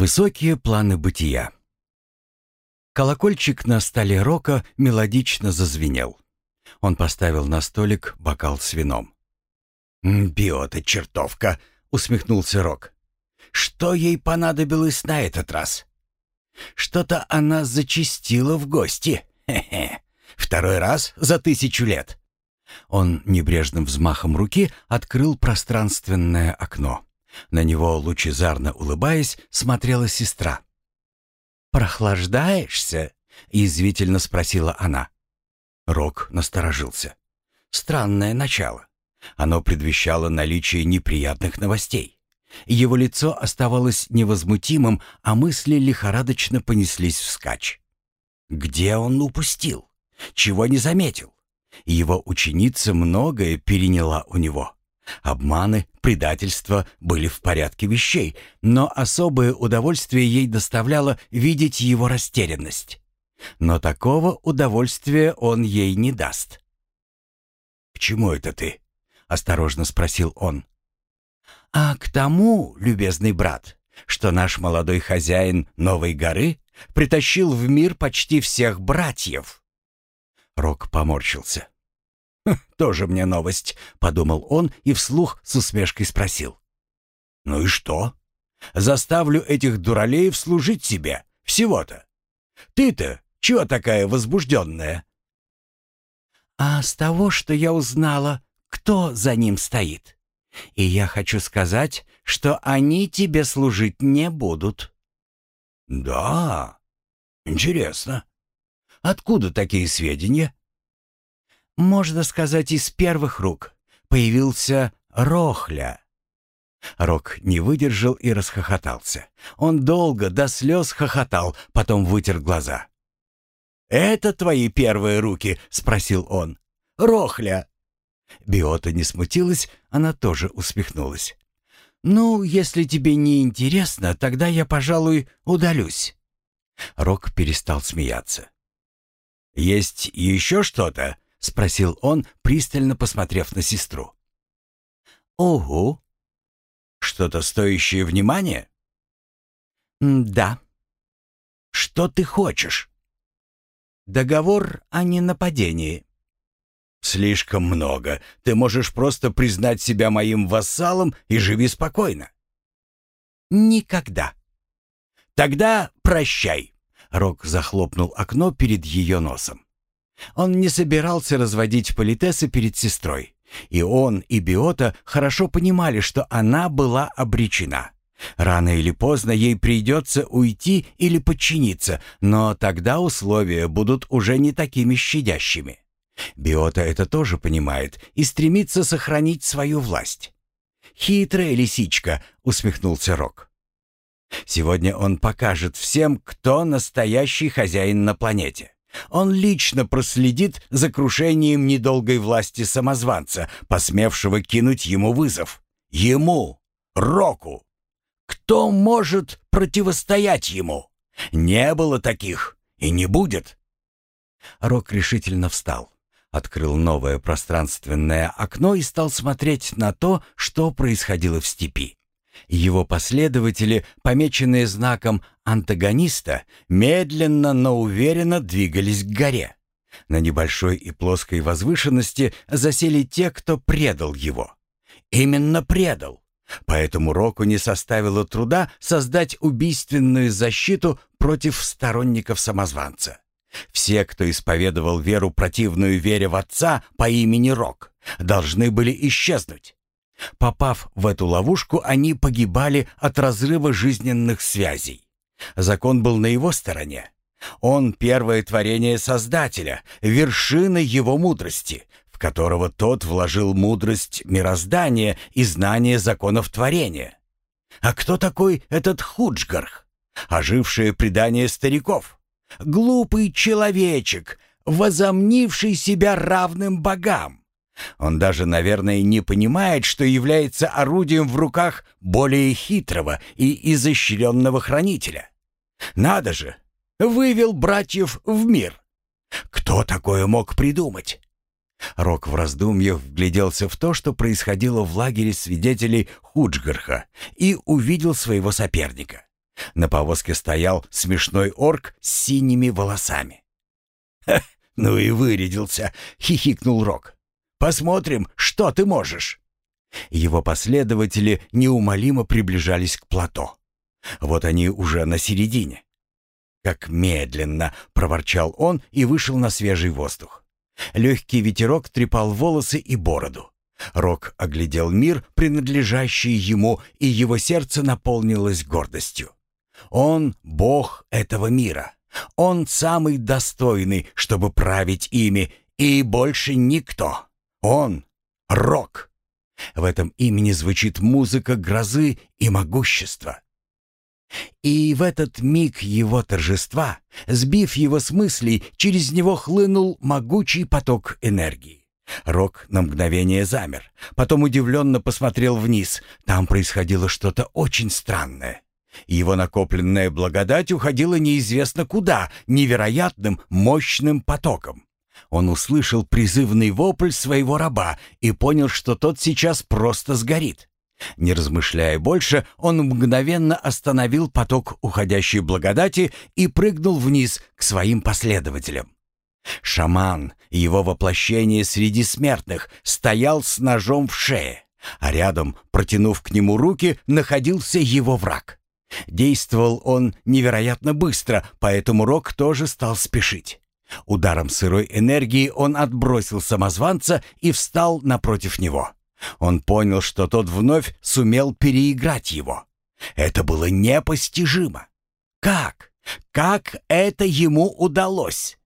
Высокие планы бытия. Колокольчик на столе Рока мелодично зазвенел. Он поставил на столик бокал с вином. «Биота чертовка!» — усмехнулся Рок. «Что ей понадобилось на этот раз?» «Что-то она зачистила в гости. Хе-хе. Второй раз за тысячу лет». Он небрежным взмахом руки открыл пространственное окно. На него, лучезарно улыбаясь, смотрела сестра. «Прохлаждаешься?» — язвительно спросила она. Рок насторожился. Странное начало. Оно предвещало наличие неприятных новостей. Его лицо оставалось невозмутимым, а мысли лихорадочно понеслись вскачь. Где он упустил? Чего не заметил? Его ученица многое переняла у него. Обманы, предательство были в порядке вещей, но особое удовольствие ей доставляло видеть его растерянность. Но такого удовольствия он ей не даст. «К чему это ты?» — осторожно спросил он. «А к тому, любезный брат, что наш молодой хозяин Новой горы притащил в мир почти всех братьев». Рок поморщился. «Хм, «Тоже мне новость», — подумал он и вслух с усмешкой спросил. «Ну и что? Заставлю этих дуралеев служить себе. Всего-то. Ты-то чего такая возбужденная?» «А с того, что я узнала, кто за ним стоит. И я хочу сказать, что они тебе служить не будут». «Да? Интересно. Откуда такие сведения?» Можно сказать, из первых рук, появился Рохля. Рок не выдержал и расхохотался. Он долго, до слез хохотал, потом вытер глаза. «Это твои первые руки?» — спросил он. «Рохля!» Биота не смутилась, она тоже усмехнулась. «Ну, если тебе не интересно, тогда я, пожалуй, удалюсь». Рок перестал смеяться. «Есть еще что-то?» — спросил он, пристально посмотрев на сестру. «Ого! Что-то стоящее внимания?» «Да». «Что ты хочешь?» «Договор о ненападении». «Слишком много. Ты можешь просто признать себя моим вассалом и живи спокойно». «Никогда». «Тогда прощай». Рок захлопнул окно перед ее носом. Он не собирался разводить политесы перед сестрой. И он, и Биота хорошо понимали, что она была обречена. Рано или поздно ей придется уйти или подчиниться, но тогда условия будут уже не такими щадящими. Биота это тоже понимает и стремится сохранить свою власть. «Хитрая лисичка», — усмехнулся Рок. «Сегодня он покажет всем, кто настоящий хозяин на планете. Он лично проследит за крушением недолгой власти самозванца, посмевшего кинуть ему вызов. Ему, Року. Кто может противостоять ему? Не было таких и не будет. Рок решительно встал, открыл новое пространственное окно и стал смотреть на то, что происходило в степи. Его последователи, помеченные знаком антагониста, медленно, но уверенно двигались к горе. На небольшой и плоской возвышенности засели те, кто предал его. Именно предал. Поэтому Року не составило труда создать убийственную защиту против сторонников самозванца. Все, кто исповедовал веру противную вере в Отца по имени Рок, должны были исчезнуть. Попав в эту ловушку, они погибали от разрыва жизненных связей. Закон был на его стороне. Он — первое творение Создателя, вершина его мудрости, в которого тот вложил мудрость мироздания и знание законов творения. А кто такой этот Худжгарх? Ожившее предание стариков. Глупый человечек, возомнивший себя равным богам. Он даже, наверное, не понимает, что является орудием в руках более хитрого и изощренного хранителя. Надо же, вывел братьев в мир. Кто такое мог придумать? Рок в раздумьях вгляделся в то, что происходило в лагере свидетелей Худжгарха, и увидел своего соперника. На повозке стоял смешной орк с синими волосами. «Ха, ну и вырядился!» — хихикнул Рок. «Посмотрим, что ты можешь!» Его последователи неумолимо приближались к плато. Вот они уже на середине. «Как медленно!» — проворчал он и вышел на свежий воздух. Легкий ветерок трепал волосы и бороду. Рок оглядел мир, принадлежащий ему, и его сердце наполнилось гордостью. Он — бог этого мира. Он самый достойный, чтобы править ими, и больше никто. Он — Рок. В этом имени звучит музыка грозы и могущества. И в этот миг его торжества, сбив его с мыслей, через него хлынул могучий поток энергии. Рок на мгновение замер, потом удивленно посмотрел вниз. Там происходило что-то очень странное. Его накопленная благодать уходила неизвестно куда, невероятным мощным потоком. Он услышал призывный вопль своего раба и понял, что тот сейчас просто сгорит. Не размышляя больше, он мгновенно остановил поток уходящей благодати и прыгнул вниз к своим последователям. Шаман, его воплощение среди смертных, стоял с ножом в шее, а рядом, протянув к нему руки, находился его враг. Действовал он невероятно быстро, поэтому Рок тоже стал спешить. Ударом сырой энергии он отбросил самозванца и встал напротив него. Он понял, что тот вновь сумел переиграть его. Это было непостижимо. Как? Как это ему удалось?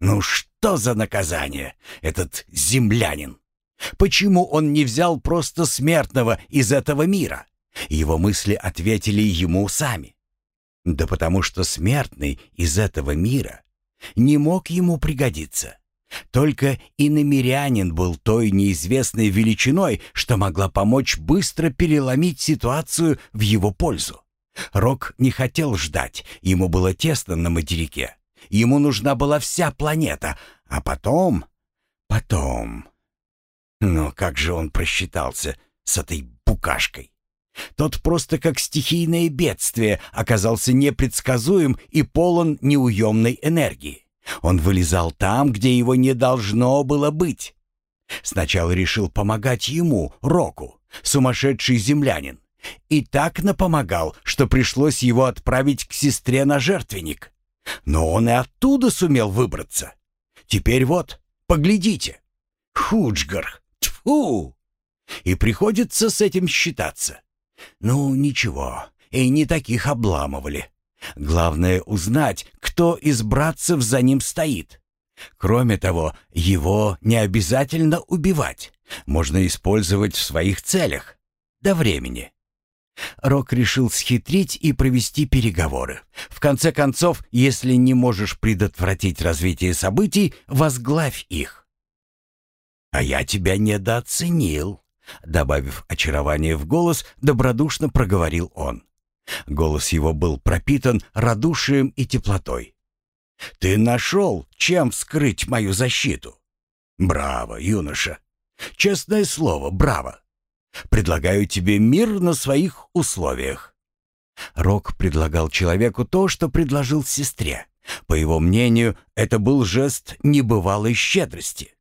Ну что за наказание, этот землянин? Почему он не взял просто смертного из этого мира? Его мысли ответили ему сами. Да потому что смертный из этого мира не мог ему пригодиться. Только иномирянин был той неизвестной величиной, что могла помочь быстро переломить ситуацию в его пользу. Рок не хотел ждать, ему было тесно на материке. Ему нужна была вся планета, а потом... Потом... Но как же он просчитался с этой букашкой? Тот просто как стихийное бедствие оказался непредсказуем и полон неуемной энергии. Он вылезал там, где его не должно было быть. Сначала решил помогать ему, Року, сумасшедший землянин. И так напомогал, что пришлось его отправить к сестре на жертвенник. Но он и оттуда сумел выбраться. Теперь вот, поглядите. Худжгарх, тьфу! И приходится с этим считаться. Ну, ничего, и не таких обламывали. Главное узнать, кто из братцев за ним стоит. Кроме того, его не обязательно убивать. Можно использовать в своих целях. До времени. Рок решил схитрить и провести переговоры. В конце концов, если не можешь предотвратить развитие событий, возглавь их. «А я тебя недооценил», — добавив очарование в голос, добродушно проговорил он. Голос его был пропитан радушием и теплотой. «Ты нашел, чем вскрыть мою защиту?» «Браво, юноша! Честное слово, браво! Предлагаю тебе мир на своих условиях». Рок предлагал человеку то, что предложил сестре. По его мнению, это был жест небывалой щедрости.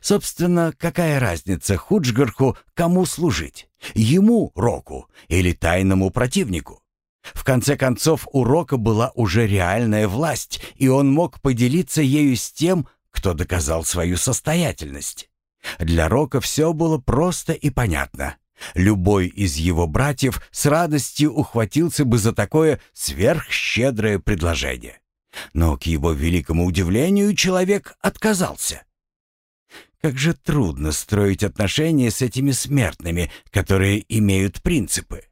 Собственно, какая разница Худжгарху, кому служить? Ему, Року, или тайному противнику? В конце концов, у Рока была уже реальная власть, и он мог поделиться ею с тем, кто доказал свою состоятельность. Для Рока все было просто и понятно. Любой из его братьев с радостью ухватился бы за такое сверхщедрое предложение. Но, к его великому удивлению, человек отказался. Как же трудно строить отношения с этими смертными, которые имеют принципы.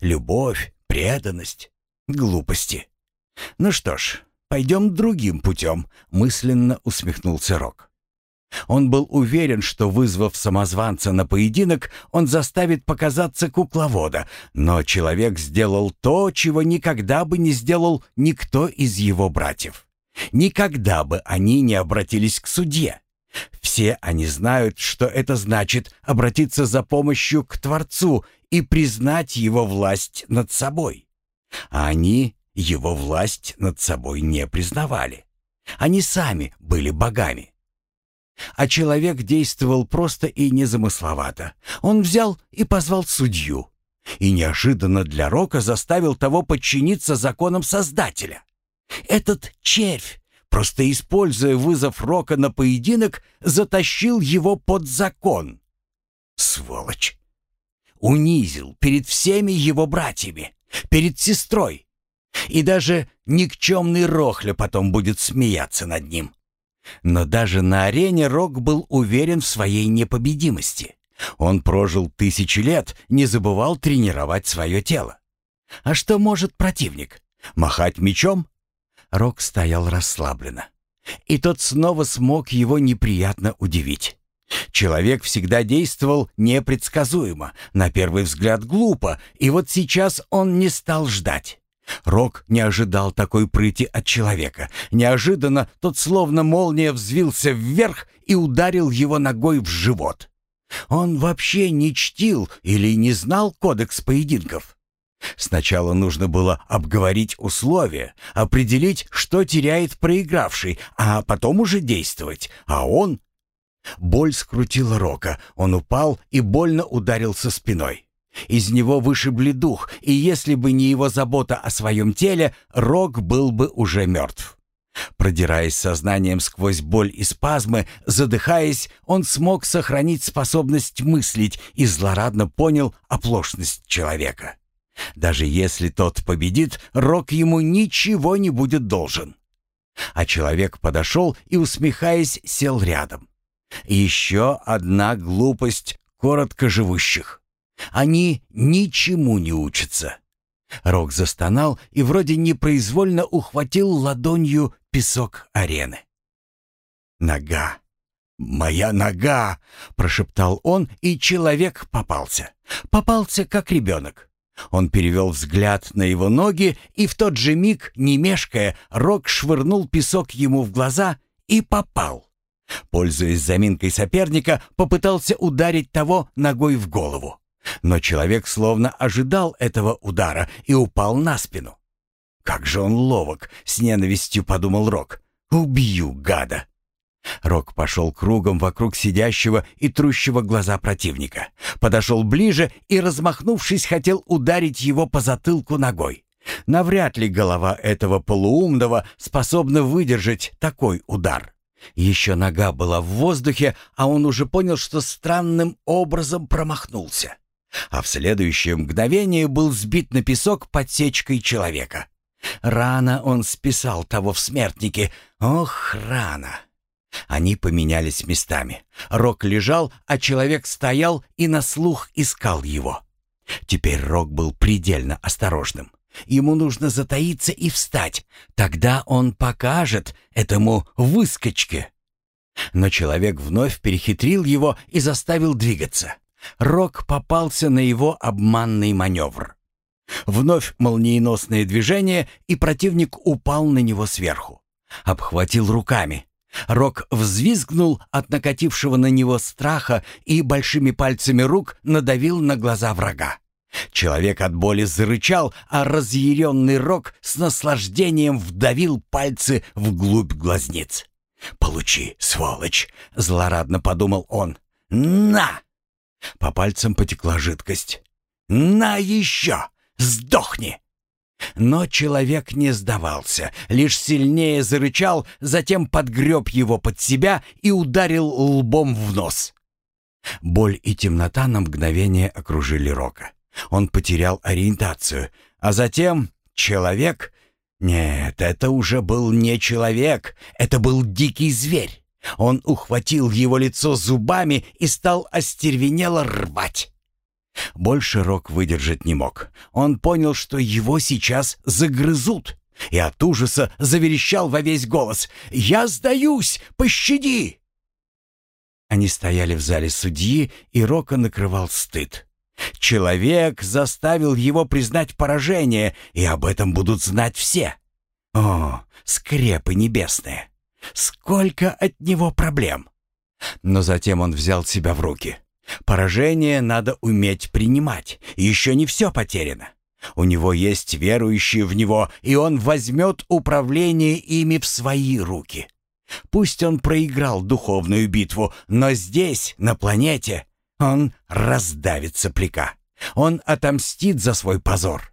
Любовь, преданность, глупости. Ну что ж, пойдем другим путем, мысленно усмехнулся Рок. Он был уверен, что, вызвав самозванца на поединок, он заставит показаться кукловода, но человек сделал то, чего никогда бы не сделал никто из его братьев. Никогда бы они не обратились к судье. Все они знают, что это значит обратиться за помощью к Творцу и признать его власть над собой. А они его власть над собой не признавали. Они сами были богами. А человек действовал просто и незамысловато. Он взял и позвал судью. И неожиданно для Рока заставил того подчиниться законам Создателя. Этот червь, просто используя вызов Рока на поединок, затащил его под закон. Сволочь! Унизил перед всеми его братьями, перед сестрой. И даже никчемный Рохля потом будет смеяться над ним. Но даже на арене Рок был уверен в своей непобедимости. Он прожил тысячи лет, не забывал тренировать свое тело. А что может противник? Махать мечом? Рок стоял расслабленно. И тот снова смог его неприятно удивить. Человек всегда действовал непредсказуемо, на первый взгляд глупо, и вот сейчас он не стал ждать. Рок не ожидал такой прыти от человека. Неожиданно тот словно молния взвился вверх и ударил его ногой в живот. Он вообще не чтил или не знал кодекс поединков. Сначала нужно было обговорить условия, определить, что теряет проигравший, а потом уже действовать. А он... Боль скрутила Рока, он упал и больно ударился спиной. Из него вышибли дух, и если бы не его забота о своем теле, Рок был бы уже мертв. Продираясь сознанием сквозь боль и спазмы, задыхаясь, он смог сохранить способность мыслить и злорадно понял оплошность человека. Даже если тот победит, Рок ему ничего не будет должен. А человек подошел и, усмехаясь, сел рядом. Еще одна глупость коротко живущих. Они ничему не учатся. Рок застонал и вроде непроизвольно ухватил ладонью песок арены. «Нога! Моя нога!» — прошептал он, и человек попался. Попался, как ребенок. Он перевел взгляд на его ноги, и в тот же миг, не мешкая, Рок швырнул песок ему в глаза и попал. Пользуясь заминкой соперника, попытался ударить того ногой в голову. Но человек словно ожидал этого удара и упал на спину. «Как же он ловок!» — с ненавистью подумал Рок. «Убью, гада!» Рок пошел кругом вокруг сидящего и трущего глаза противника. Подошел ближе и, размахнувшись, хотел ударить его по затылку ногой. Навряд ли голова этого полуумного способна выдержать такой удар. Еще нога была в воздухе, а он уже понял, что странным образом промахнулся а в следующее мгновение был сбит на песок подсечкой человека. Рано он списал того в смертнике. Ох, рано! Они поменялись местами. Рок лежал, а человек стоял и на слух искал его. Теперь Рок был предельно осторожным. Ему нужно затаиться и встать. Тогда он покажет этому выскочке. Но человек вновь перехитрил его и заставил двигаться. Рок попался на его обманный маневр. Вновь молниеносное движение, и противник упал на него сверху. Обхватил руками. Рок взвизгнул от накатившего на него страха и большими пальцами рук надавил на глаза врага. Человек от боли зарычал, а разъяренный Рок с наслаждением вдавил пальцы вглубь глазниц. «Получи, сволочь!» — злорадно подумал он. «На!» По пальцам потекла жидкость. «На еще! Сдохни!» Но человек не сдавался, лишь сильнее зарычал, затем подгреб его под себя и ударил лбом в нос. Боль и темнота на мгновение окружили Рока. Он потерял ориентацию, а затем человек... Нет, это уже был не человек, это был дикий зверь. Он ухватил его лицо зубами и стал остервенело рвать. Больше Рок выдержать не мог. Он понял, что его сейчас загрызут, и от ужаса заверещал во весь голос «Я сдаюсь! Пощади!» Они стояли в зале судьи, и Рока накрывал стыд. Человек заставил его признать поражение, и об этом будут знать все. О, скрепы небесные! Сколько от него проблем! Но затем он взял себя в руки. Поражение надо уметь принимать. Еще не все потеряно. У него есть верующие в него, и он возьмет управление ими в свои руки. Пусть он проиграл духовную битву, но здесь, на планете, он раздавит сопляка. Он отомстит за свой позор.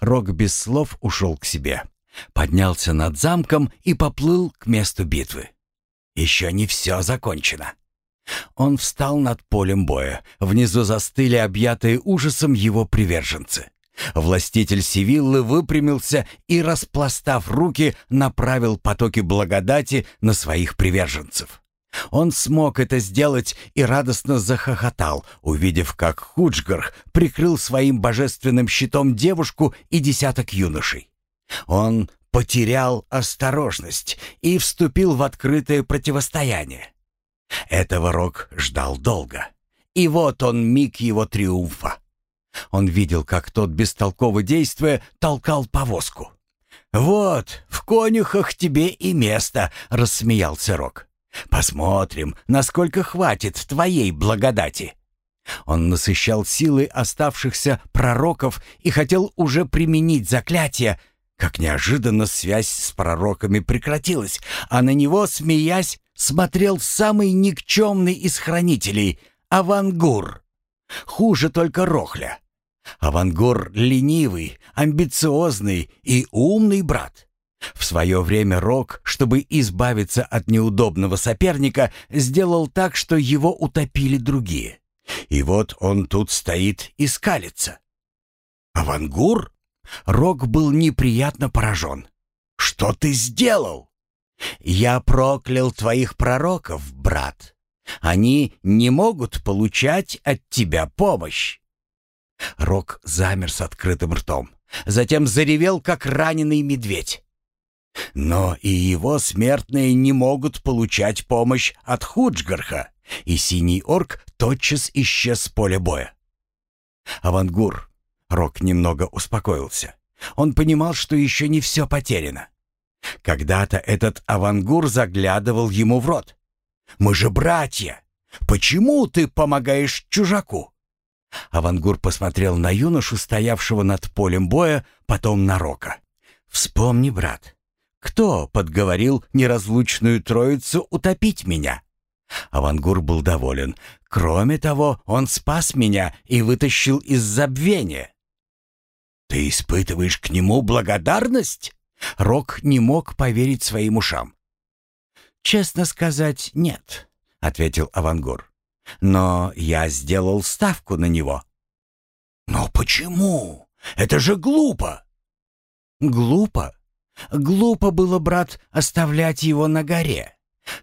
Рок без слов ушел к себе, поднялся над замком и поплыл к месту битвы. Еще не все закончено. Он встал над полем боя. Внизу застыли объятые ужасом его приверженцы. Властитель Сивиллы выпрямился и, распластав руки, направил потоки благодати на своих приверженцев. Он смог это сделать и радостно захохотал, увидев, как Худжгарх прикрыл своим божественным щитом девушку и десяток юношей. Он потерял осторожность и вступил в открытое противостояние. Этого Рок ждал долго. И вот он миг его триумфа. Он видел, как тот, бестолково действуя, толкал повозку. «Вот, в конюхах тебе и место», — рассмеялся Рок. «Посмотрим, насколько хватит твоей благодати». Он насыщал силы оставшихся пророков и хотел уже применить заклятие, как неожиданно связь с пророками прекратилась, а на него, смеясь, смотрел самый никчемный из хранителей — Авангур. Хуже только Рохля. Авангур — ленивый, амбициозный и умный брат. В свое время Рок, чтобы избавиться от неудобного соперника, сделал так, что его утопили другие. И вот он тут стоит и скалится. «Авангур?» Рок был неприятно поражен. «Что ты сделал?» «Я проклял твоих пророков, брат. Они не могут получать от тебя помощь». Рок замер с открытым ртом, затем заревел, как раненый медведь. Но и его смертные не могут получать помощь от Худжгарха, и синий орк тотчас исчез с поля боя. Авангур Рок немного успокоился. Он понимал, что еще не все потеряно. Когда-то этот авангур заглядывал ему в рот. «Мы же братья! Почему ты помогаешь чужаку?» Авангур посмотрел на юношу, стоявшего над полем боя, потом на Рока. «Вспомни, брат, кто подговорил неразлучную троицу утопить меня?» Авангур был доволен. «Кроме того, он спас меня и вытащил из забвения. «Ты испытываешь к нему благодарность?» Рок не мог поверить своим ушам. «Честно сказать, нет», — ответил Авангур. «Но я сделал ставку на него». «Но почему? Это же глупо!» «Глупо? Глупо было, брат, оставлять его на горе.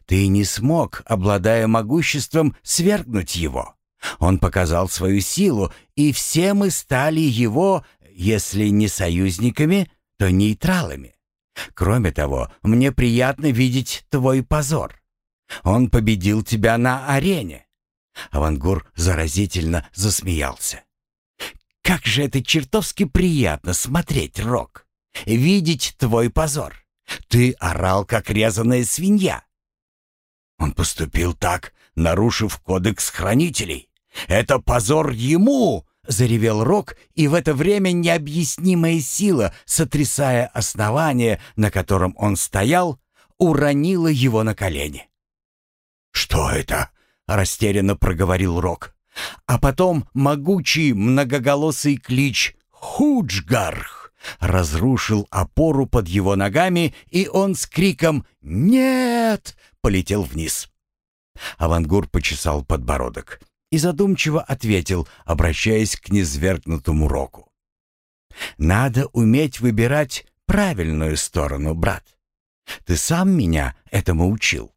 Ты не смог, обладая могуществом, свергнуть его. Он показал свою силу, и все мы стали его если не союзниками, то нейтралами. Кроме того, мне приятно видеть твой позор. Он победил тебя на арене. Авангур заразительно засмеялся. Как же это чертовски приятно смотреть, Рок. Видеть твой позор. Ты орал, как резаная свинья. Он поступил так, нарушив кодекс хранителей. Это позор ему, Заревел Рок, и в это время необъяснимая сила, сотрясая основание, на котором он стоял, уронила его на колени. «Что это?» — растерянно проговорил Рок. А потом могучий многоголосый клич «Худжгарх!» разрушил опору под его ногами, и он с криком «Нет!» полетел вниз. Авангур почесал подбородок и задумчиво ответил, обращаясь к низвергнутому Року. «Надо уметь выбирать правильную сторону, брат. Ты сам меня этому учил».